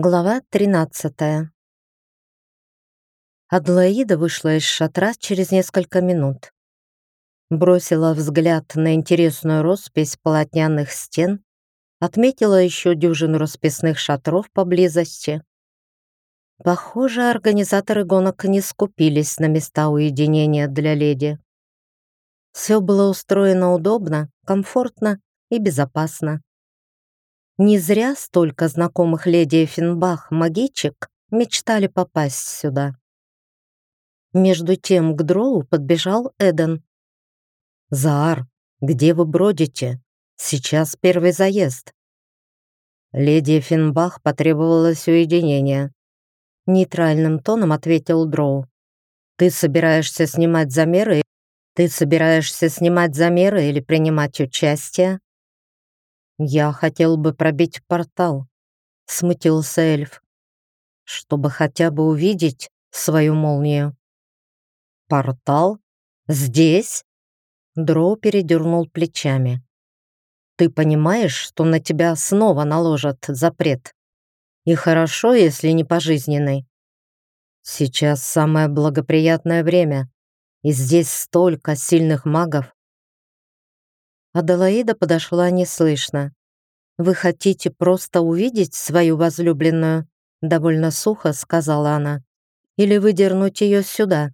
Глава 13 Адлоида вышла из шатра через несколько минут. Бросила взгляд на интересную роспись полотняных стен, отметила еще дюжину расписных шатров поблизости. Похоже, организаторы гонок не скупились на места уединения для леди. Все было устроено удобно, комфортно и безопасно. Не зря столько знакомых леди Эффенбах магичек мечтали попасть сюда. Между тем к дроу подбежал Эден. «Заар, где вы бродите? Сейчас первый заезд». Леди Эффенбах потребовалось уединение. Нейтральным тоном ответил Дроу. «Ты собираешься снимать замеры? Ты собираешься снимать замеры или принимать участие?» «Я хотел бы пробить портал», — смутился эльф, «чтобы хотя бы увидеть свою молнию». «Портал? Здесь?» Дроу передернул плечами. «Ты понимаешь, что на тебя снова наложат запрет? И хорошо, если не пожизненный. Сейчас самое благоприятное время, и здесь столько сильных магов, Аделаида подошла неслышно. «Вы хотите просто увидеть свою возлюбленную?» Довольно сухо сказала она. «Или выдернуть ее сюда?»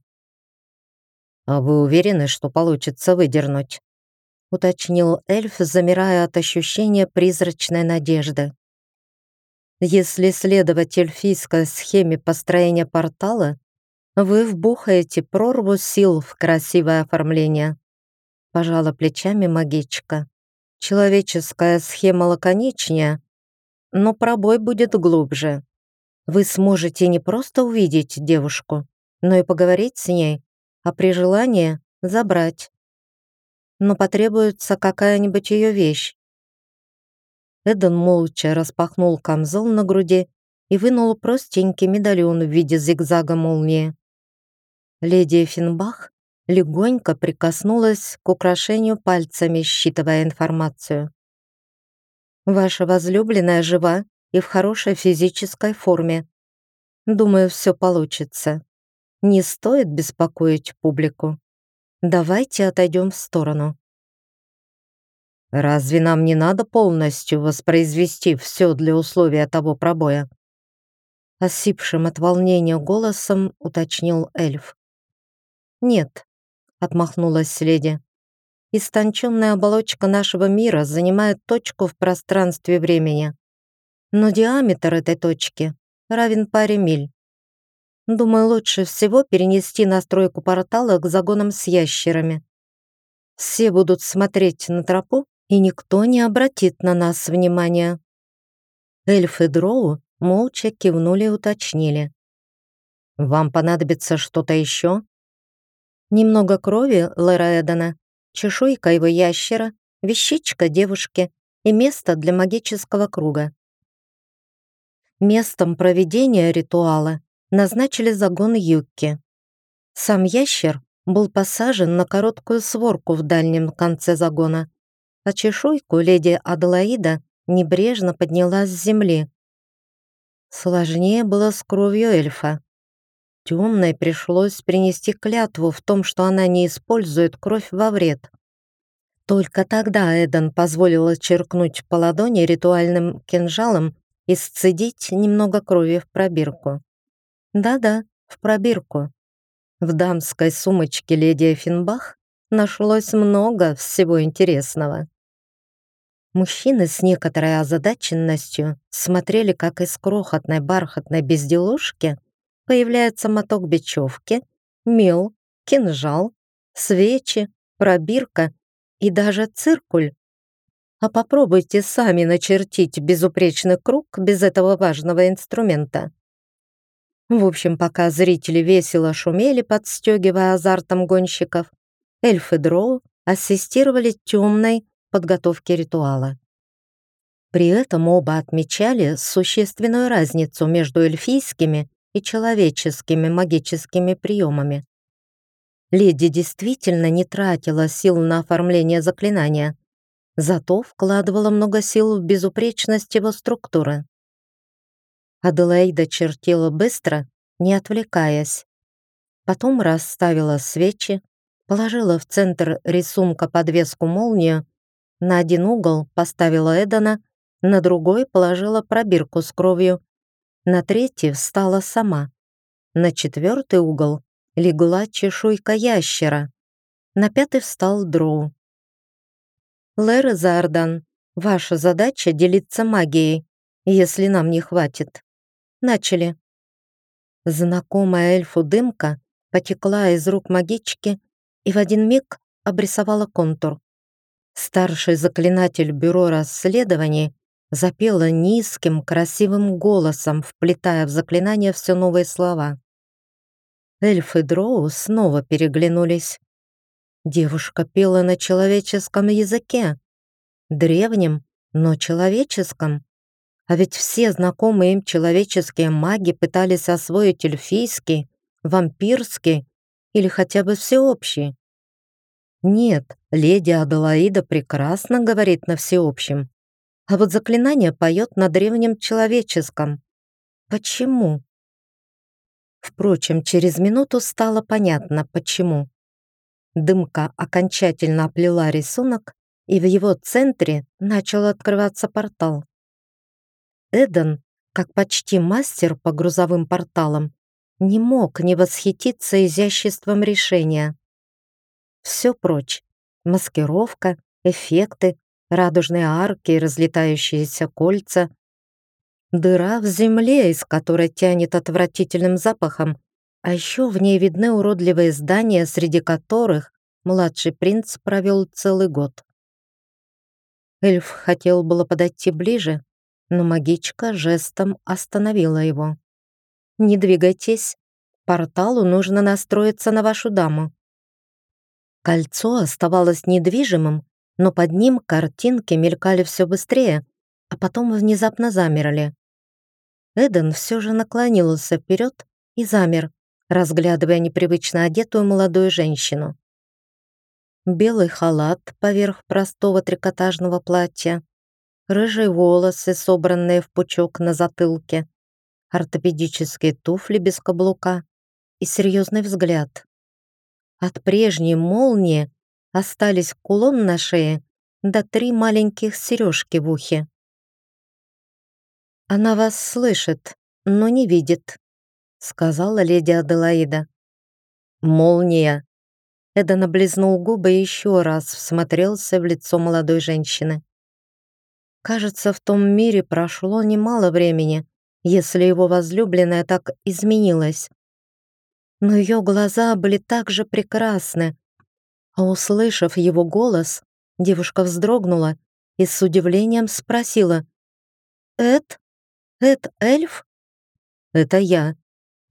«А вы уверены, что получится выдернуть?» уточнил эльф, замирая от ощущения призрачной надежды. «Если следовать эльфийской схеме построения портала, вы вбухаете прорву сил в красивое оформление пожала плечами магичка. Человеческая схема лаконичнее, но пробой будет глубже. Вы сможете не просто увидеть девушку, но и поговорить с ней, а при желании забрать. Но потребуется какая-нибудь ее вещь. Эден молча распахнул камзол на груди и вынул простенький медальон в виде зигзага молнии. Леди Финбах легонько прикоснулась к украшению пальцами, считывая информацию. «Ваша возлюбленная жива и в хорошей физической форме. Думаю, все получится. Не стоит беспокоить публику. Давайте отойдем в сторону». «Разве нам не надо полностью воспроизвести все для условия того пробоя?» Осипшим от волнения голосом уточнил эльф. «Нет, отмахнулась леди. Истонченная оболочка нашего мира занимает точку в пространстве времени. Но диаметр этой точки равен паре миль. Думаю, лучше всего перенести настройку портала к загонам с ящерами. Все будут смотреть на тропу, и никто не обратит на нас внимания. Эльф и Дроу молча кивнули и уточнили. «Вам понадобится что-то еще?» Немного крови Лера чешуйка его ящера, вещичка девушки и место для магического круга. Местом проведения ритуала назначили загон Юкки. Сам ящер был посажен на короткую сворку в дальнем конце загона, а чешуйку леди Аделаида небрежно подняла с земли. Сложнее было с кровью эльфа. Темной пришлось принести клятву в том, что она не использует кровь во вред. Только тогда Эден позволила черкнуть по ладони ритуальным кинжалом и сцедить немного крови в пробирку. Да-да, в пробирку. В дамской сумочке леди Эффенбах нашлось много всего интересного. Мужчины с некоторой озадаченностью смотрели, как из крохотной бархатной безделушки появляется моток бечевки, мел, кинжал, свечи, пробирка и даже циркуль. А попробуйте сами начертить безупречный круг без этого важного инструмента. В общем, пока зрители весело шумели, подстегивая азартом гонщиков, эльфы дроу ассистировали темной подготовке ритуала. При этом оба отмечали существенную разницу между эльфийскими и человеческими магическими приемами. Леди действительно не тратила сил на оформление заклинания, зато вкладывала много сил в безупречность его структуры. Аделаида чертила быстро, не отвлекаясь. Потом расставила свечи, положила в центр рисунка подвеску молнию, на один угол поставила Эдана, на другой положила пробирку с кровью, на третий встала сама. На четвертый угол легла чешуйка ящера, на пятый встал дроу. «Лэр Зардан, ваша задача — делиться магией, если нам не хватит. Начали». Знакомая эльфу дымка потекла из рук магички и в один миг обрисовала контур. Старший заклинатель бюро расследований запела низким, красивым голосом, вплетая в заклинание все новые слова. Эльф и Дроу снова переглянулись. Девушка пела на человеческом языке, древнем, но человеческом. А ведь все знакомые им человеческие маги пытались освоить эльфийский, вампирский или хотя бы всеобщий. Нет, леди Аделаида прекрасно говорит на всеобщем, а вот заклинание поет на древнем человеческом. Почему? Впрочем, через минуту стало понятно, почему. Дымка окончательно оплела рисунок, и в его центре начал открываться портал. Эден, как почти мастер по грузовым порталам, не мог не восхититься изяществом решения. Все прочь — маскировка, эффекты, радужные арки и разлетающиеся кольца, дыра в земле, из которой тянет отвратительным запахом, а еще в ней видны уродливые здания, среди которых младший принц провел целый год. Эльф хотел было подойти ближе, но магичка жестом остановила его. «Не двигайтесь. Порталу нужно настроиться на вашу даму». Кольцо оставалось недвижимым, но под ним картинки мелькали все быстрее, а потом внезапно замерли. Эден все же наклонился вперед и замер, разглядывая непривычно одетую молодую женщину. Белый халат поверх простого трикотажного платья, рыжие волосы, собранные в пучок на затылке, ортопедические туфли без каблука и серьезный взгляд. От прежней молнии остались кулон на шее да три маленьких сережки в ухе. «Она вас слышит, но не видит», сказала леди Аделаида. «Молния!» Эдан облизнул губы и еще раз всмотрелся в лицо молодой женщины. Кажется, в том мире прошло немало времени, если его возлюбленная так изменилась. Но ее глаза были так же прекрасны, а услышав его голос, девушка вздрогнула и с удивлением спросила «Эд? Эд эльф?» «Это я»,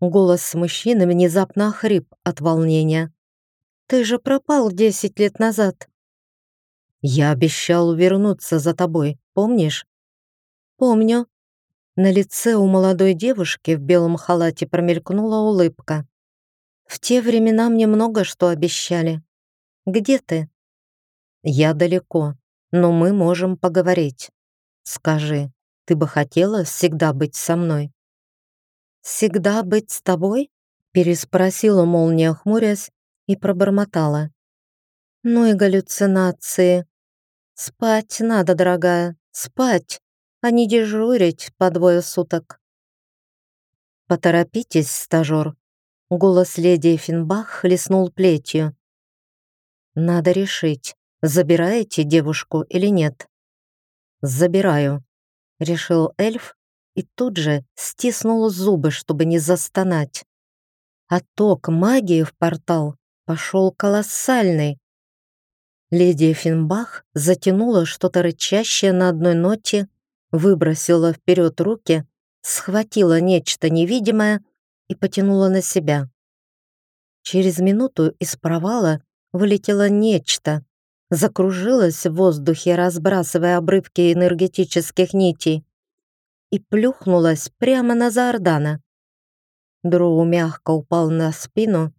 Голос мужчины внезапно охрип от волнения. «Ты же пропал десять лет назад». «Я обещал вернуться за тобой, помнишь?» «Помню». На лице у молодой девушки в белом халате промелькнула улыбка. «В те времена мне много что обещали. Где ты?» «Я далеко, но мы можем поговорить. Скажи, ты бы хотела всегда быть со мной?» «Всегда быть с тобой?» переспросила молния, хмурясь, и пробормотала. «Ну и галлюцинации. Спать надо, дорогая, спать, а не дежурить по двое суток». «Поторопитесь, стажер», — голос леди Финбах хлестнул плетью. «Надо решить, забираете девушку или нет». «Забираю», — решил эльф и тут же стиснул зубы, чтобы не застонать. Отток магии в портал пошел колоссальный. Леди Финбах затянула что-то рычащее на одной ноте, выбросила вперед руки, схватила нечто невидимое и потянула на себя. Через минуту из провала вылетело нечто, закружилось в воздухе, разбрасывая обрывки энергетических нитей и плюхнулась прямо на Заордана. Дроу мягко упал на спину,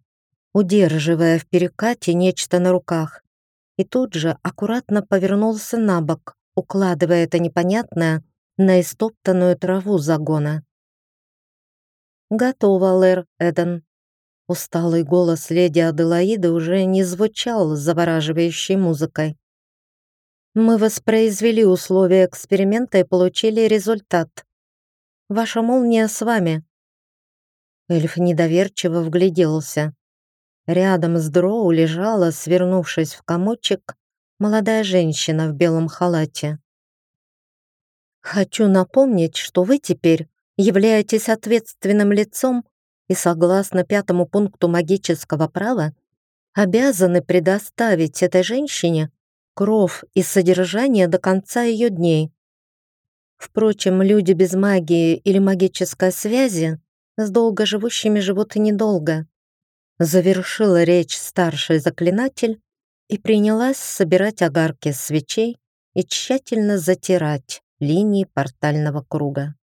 удерживая в перекате нечто на руках, и тут же аккуратно повернулся на бок, укладывая это непонятное на истоптанную траву загона. «Готово, Лэр Эден». Усталый голос леди Аделаиды уже не звучал завораживающей музыкой. «Мы воспроизвели условия эксперимента и получили результат. Ваша молния с вами». Эльф недоверчиво вгляделся. Рядом с Дроу лежала, свернувшись в комочек, молодая женщина в белом халате. «Хочу напомнить, что вы теперь являетесь ответственным лицом и, согласно пятому пункту магического права, обязаны предоставить этой женщине кров и содержание до конца ее дней. Впрочем, люди без магии или магической связи с долгоживущими живут и недолго. Завершила речь старший заклинатель и принялась собирать огарки свечей и тщательно затирать линии портального круга.